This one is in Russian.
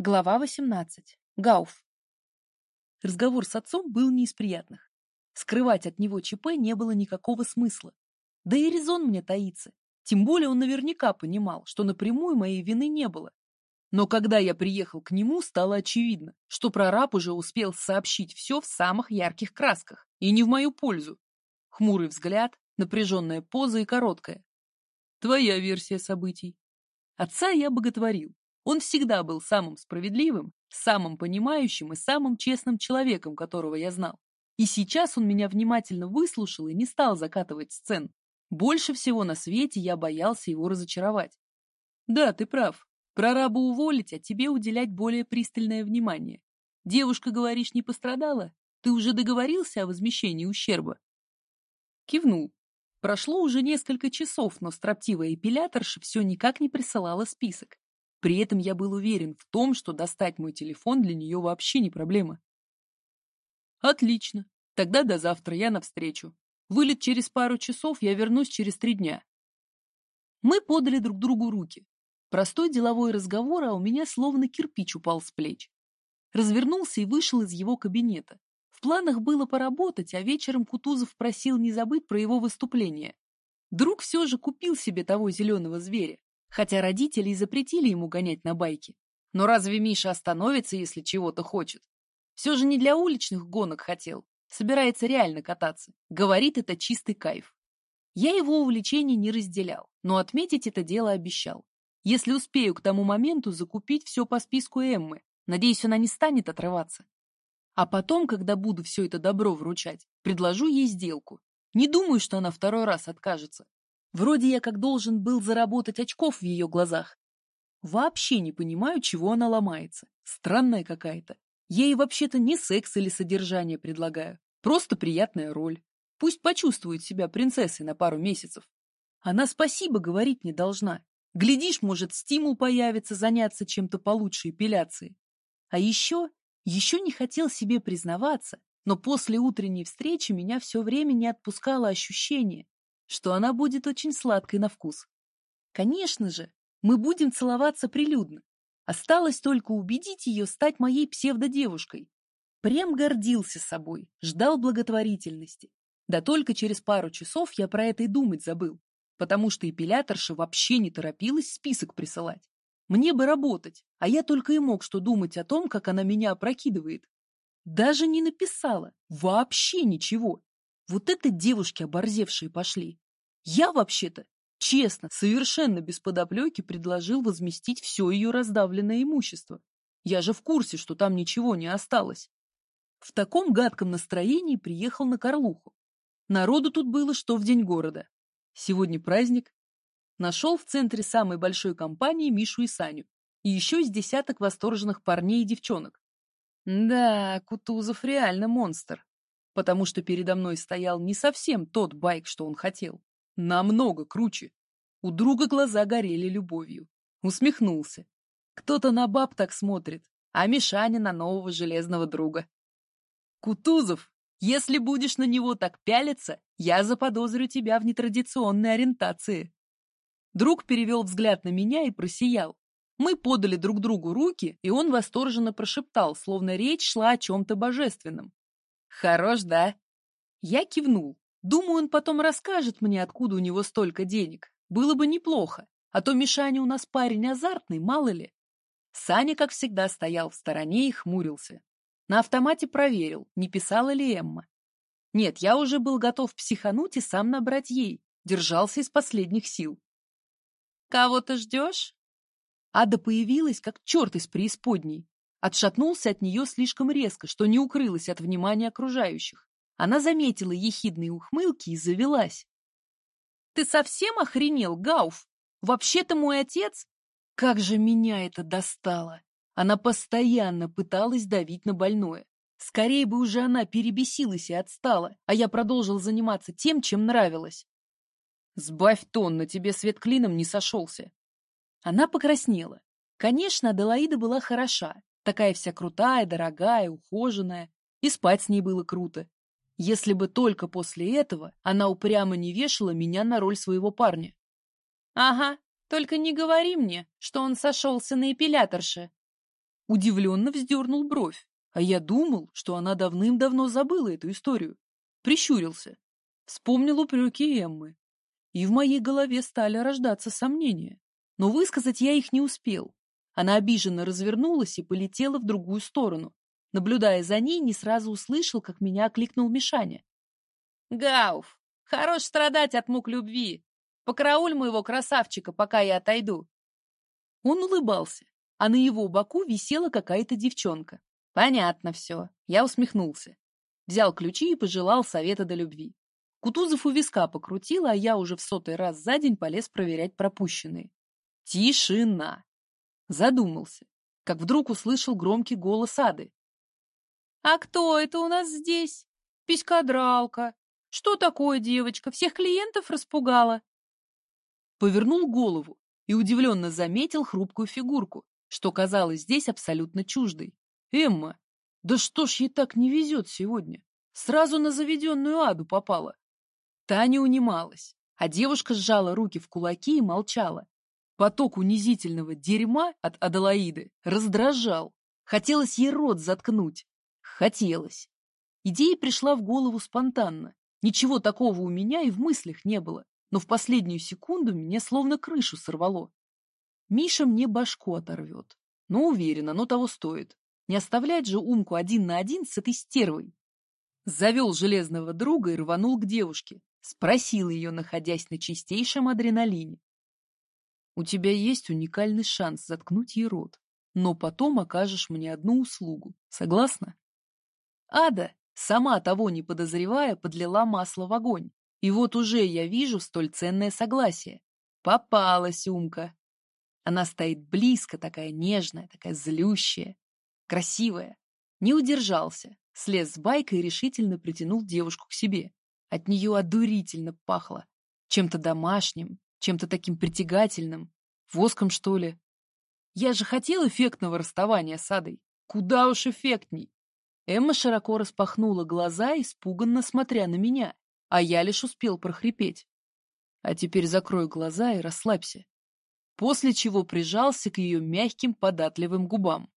Глава 18. Гауф. Разговор с отцом был не из приятных. Скрывать от него ЧП не было никакого смысла. Да и резон мне таится. Тем более он наверняка понимал, что напрямую моей вины не было. Но когда я приехал к нему, стало очевидно, что прораб уже успел сообщить все в самых ярких красках, и не в мою пользу. Хмурый взгляд, напряженная поза и короткая. Твоя версия событий. Отца я боготворил, он всегда был самым справедливым, самым понимающим и самым честным человеком, которого я знал. И сейчас он меня внимательно выслушал и не стал закатывать сцен. Больше всего на свете я боялся его разочаровать. Да, ты прав. Прораба уволить, а тебе уделять более пристальное внимание. Девушка, говоришь, не пострадала? Ты уже договорился о возмещении ущерба? Кивнул. Прошло уже несколько часов, но строптивая эпиляторша все никак не присылала список. При этом я был уверен в том, что достать мой телефон для нее вообще не проблема. Отлично. Тогда до завтра я навстречу. Вылет через пару часов, я вернусь через три дня. Мы подали друг другу руки. Простой деловой разговор, а у меня словно кирпич упал с плеч. Развернулся и вышел из его кабинета. В планах было поработать, а вечером Кутузов просил не забыть про его выступление. Друг все же купил себе того зеленого зверя хотя родители и запретили ему гонять на байке. Но разве Миша остановится, если чего-то хочет? Все же не для уличных гонок хотел, собирается реально кататься. Говорит, это чистый кайф. Я его увлечений не разделял, но отметить это дело обещал. Если успею к тому моменту закупить все по списку Эммы, надеюсь, она не станет отрываться. А потом, когда буду все это добро вручать, предложу ей сделку. Не думаю, что она второй раз откажется. Вроде я как должен был заработать очков в ее глазах. Вообще не понимаю, чего она ломается. Странная какая-то. Ей вообще-то не секс или содержание предлагаю. Просто приятная роль. Пусть почувствует себя принцессой на пару месяцев. Она спасибо говорить не должна. Глядишь, может, стимул появится заняться чем-то получше эпиляции. А еще, еще не хотел себе признаваться, но после утренней встречи меня все время не отпускало ощущение, что она будет очень сладкой на вкус. Конечно же, мы будем целоваться прилюдно. Осталось только убедить ее стать моей псевдодевушкой. Прям гордился собой, ждал благотворительности. Да только через пару часов я про это и думать забыл, потому что эпиляторша вообще не торопилась список присылать. Мне бы работать, а я только и мог что думать о том, как она меня опрокидывает. Даже не написала, вообще ничего. Вот это девушки оборзевшие пошли. Я вообще-то, честно, совершенно без подоплеки предложил возместить все ее раздавленное имущество. Я же в курсе, что там ничего не осталось. В таком гадком настроении приехал на Карлуху. Народу тут было, что в день города. Сегодня праздник. Нашел в центре самой большой компании Мишу и Саню. И еще из десяток восторженных парней и девчонок. Да, Кутузов реально монстр потому что передо мной стоял не совсем тот байк, что он хотел. Намного круче. У друга глаза горели любовью. Усмехнулся. Кто-то на баб так смотрит, а Мишаня на нового железного друга. Кутузов, если будешь на него так пялиться, я заподозрю тебя в нетрадиционной ориентации. Друг перевел взгляд на меня и просиял. Мы подали друг другу руки, и он восторженно прошептал, словно речь шла о чем-то божественном. Хорош, да? Я кивнул. Думаю, он потом расскажет мне, откуда у него столько денег. Было бы неплохо, а то Мишаня у нас парень азартный, мало ли. Саня, как всегда, стоял в стороне и хмурился. На автомате проверил, не писала ли Эмма. Нет, я уже был готов психануть и сам набрать ей. Держался из последних сил. «Кого ты ждешь?» Ада появилась, как черт из преисподней. Отшатнулся от нее слишком резко, что не укрылась от внимания окружающих. Она заметила ехидные ухмылки и завелась. «Ты совсем охренел, Гауф? Вообще-то мой отец...» Как же меня это достало! Она постоянно пыталась давить на больное. Скорее бы уже она перебесилась и отстала, а я продолжил заниматься тем, чем нравилось. «Сбавь тон, на тебе свет клином не сошелся». Она покраснела. Конечно, Аделаида была хороша, Такая вся крутая, дорогая, ухоженная. И спать с ней было круто. Если бы только после этого она упрямо не вешала меня на роль своего парня. Ага, только не говори мне, что он сошелся на эпиляторше. удивленно вздернул бровь, а я думал, что она давным-давно забыла эту историю. Прищурился. Вспомнил упреки Эммы. И в моей голове стали рождаться сомнения. Но высказать я их не успел. Она обиженно развернулась и полетела в другую сторону. Наблюдая за ней, не сразу услышал, как меня окликнул Мишаня. «Гауф, хорош страдать от мук любви. Покарауль моего красавчика, пока я отойду». Он улыбался, а на его боку висела какая-то девчонка. Понятно все. Я усмехнулся. Взял ключи и пожелал совета до любви. Кутузов у виска покрутил, а я уже в сотый раз за день полез проверять пропущенные. Тишина. Задумался, как вдруг услышал громкий голос Ады. «А кто это у нас здесь? Писькодралка. Что такое, девочка, всех клиентов распугала?» Повернул голову и удивленно заметил хрупкую фигурку, что казалось здесь абсолютно чуждой. «Эмма, да что ж ей так не везет сегодня? Сразу на заведенную аду попала». Таня унималась, а девушка сжала руки в кулаки и молчала. Поток унизительного дерьма от Аделаиды раздражал. Хотелось ей рот заткнуть. Хотелось. Идея пришла в голову спонтанно. Ничего такого у меня и в мыслях не было, но в последнюю секунду меня словно крышу сорвало. Миша мне башку оторвет. Ну, уверена, но того стоит. Не оставлять же Умку один на один с этой стервой. Завел железного друга и рванул к девушке. Спросил ее, находясь на чистейшем адреналине. У тебя есть уникальный шанс заткнуть ей рот, но потом окажешь мне одну услугу. Согласна? Ада, сама того не подозревая, подлила масло в огонь. И вот уже я вижу столь ценное согласие. Попалась Умка. Она стоит близко, такая нежная, такая злющая, красивая. Не удержался, слез с байка и решительно притянул девушку к себе. От нее одурительно пахло. Чем-то домашним, чем-то таким притягательным. Воском, что ли? Я же хотел эффектного расставания с Адой. Куда уж эффектней. Эмма широко распахнула глаза, испуганно смотря на меня, а я лишь успел прохрипеть. А теперь закрой глаза и расслабься после чего прижался к ее мягким податливым губам.